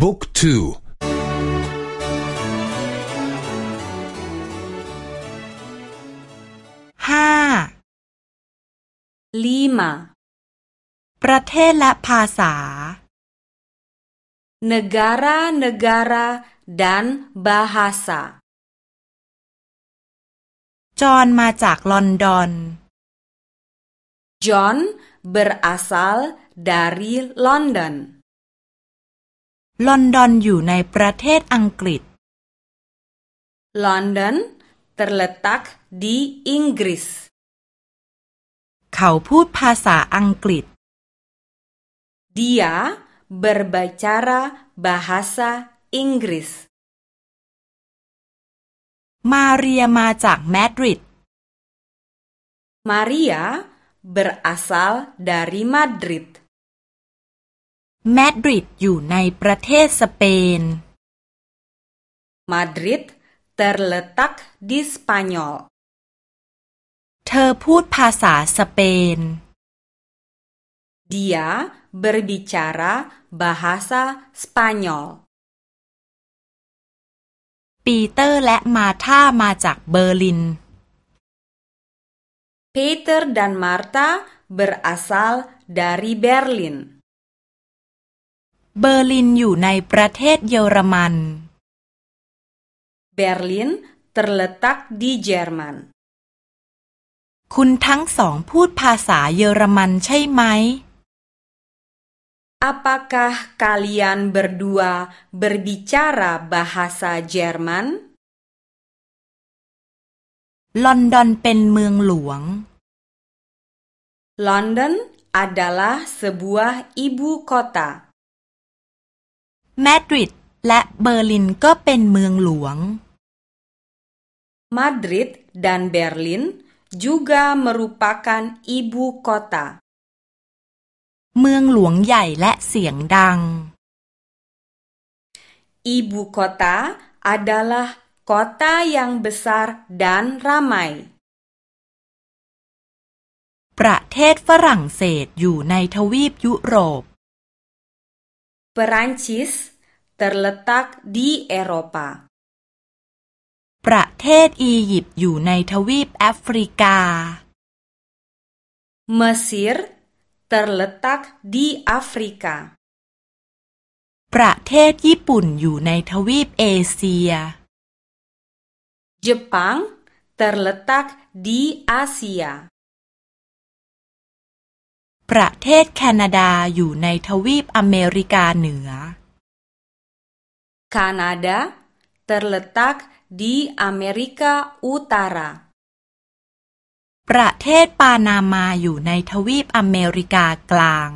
บุ๊กทูห้าลิมาประเทศและภาษา negara negara dan bahasa จอห์นมาจากลอนดอน John berasal dari London ลอนดอนอยู่ในประเทศอังกฤษ London terletak di Inggris เขาพูดภาษาอังกฤษ Dia berbicara bahasa Inggris มาเรียมาจากมาดริด Maria berasal dari Madrid มาดริดอยู่ในประเทศสเปนมาดริดเตอร์เลตักดิสปานยอลเธอพูดภาษาสเปน dia berbicara bahasa Spanyol ปีเตอร์และมาธามาจากเบอร์ลินเป Peter dan Martha berasal dari b e r l i นเบอร์ลินอยู่ในประเทศเยอรมัน เบอร์ลินตรลตักดีเยอรมันคุณทั้งสองพูดภาษาเยอรมันใช่ไหม Apakah kalian berdua berbicara bahasa Jerman? London เป็นเมืองหลวง London adalah sebuah ibu kota. มาดริดและเบอร์ลินก็เป็นเมืองหลวง Madrid dan Berlin juga merupakan ibu kota เมืองหลวงใหญ่และเสียงดัง Ibu kota adalah kota yang besar dan ramai ประเทศฝรั่งเศสอยู่ในทวีปยุโรป Perancis terletak di Eropa ประเทศอียิปต์อยู่ในทวีปแอฟริกา Mesir terletak di Afrika ประเทศญี่ปุ่นอยู่ในทวีปเอเชีย Jepang terletak di Asia ประเทศแคนาดาอยู่ในทวีปอเมริกาเหนือ Kanada terletak di Amerika Utara. ประเทศปานามาอยู่ในทวีปอเมริกากลาง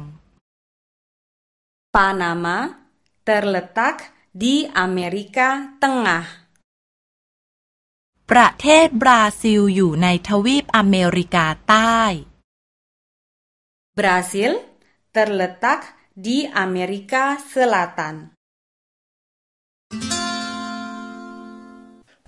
Panama terletak di Amerika Tengah ประเทศบราซิลอยู่ในทวีปอเมริกาใต้ b r a z i l terletak di Amerika Selatan